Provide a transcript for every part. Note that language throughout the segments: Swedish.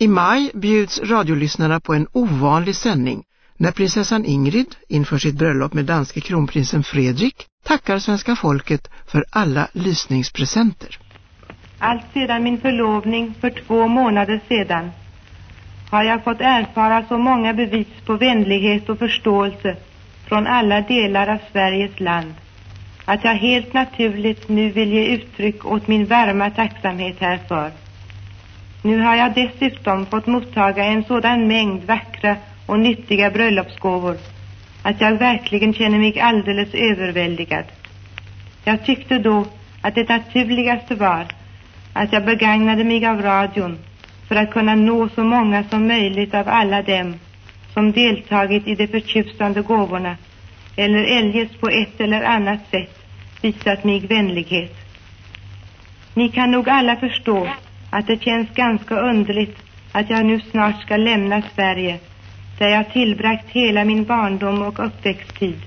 I maj bjuds radiolyssnarna på en ovanlig sändning när prinsessan Ingrid inför sitt bröllop med danske kronprinsen Fredrik tackar svenska folket för alla lysningspresenter. Allt sedan min förlovning för två månader sedan har jag fått erfara så många bevis på vänlighet och förståelse från alla delar av Sveriges land att jag helt naturligt nu vill ge uttryck åt min varma tacksamhet härför. Nu har jag dessutom fått mottaga en sådan mängd vackra och nyttiga bröllopsgåvor att jag verkligen känner mig alldeles överväldigad. Jag tyckte då att det naturligaste var att jag begagnade mig av radion för att kunna nå så många som möjligt av alla dem som deltagit i de förtjusande gåvorna eller eljest på ett eller annat sätt visat mig vänlighet. Ni kan nog alla förstå att det känns ganska underligt att jag nu snart ska lämna Sverige där jag tillbragt hela min barndom och uppväxttid.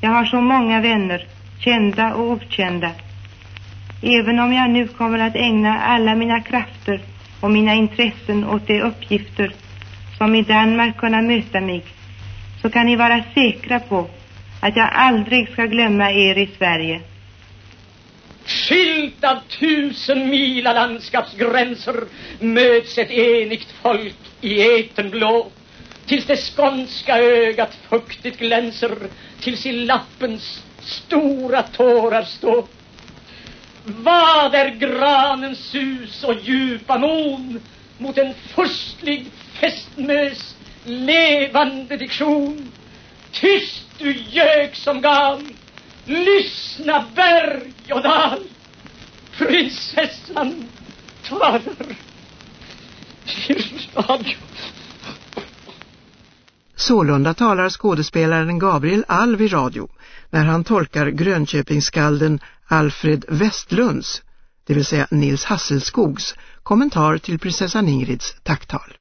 Jag har så många vänner, kända och okända. Även om jag nu kommer att ägna alla mina krafter och mina intressen åt de uppgifter som i Danmark kunna möta mig, så kan ni vara säkra på att jag aldrig ska glömma er i Sverige. Skilt av tusen mila landskapsgränser möts ett enigt folk i etenblå. tills det skånska ögat fuktigt glänser tills i lappens stora tårar står. Vad är granens sus och djupa mon mot en furstlig festmös levande diktion? Tyst du gök som gal, lyssna berg och dal. Prinsessan talar i radio. Sålunda talar skådespelaren Gabriel Alv i radio när han tolkar Grönköpingsskalden Alfred Westlunds, det vill säga Nils Hasselskogs, kommentar till prinsessan Ingrids tacktal.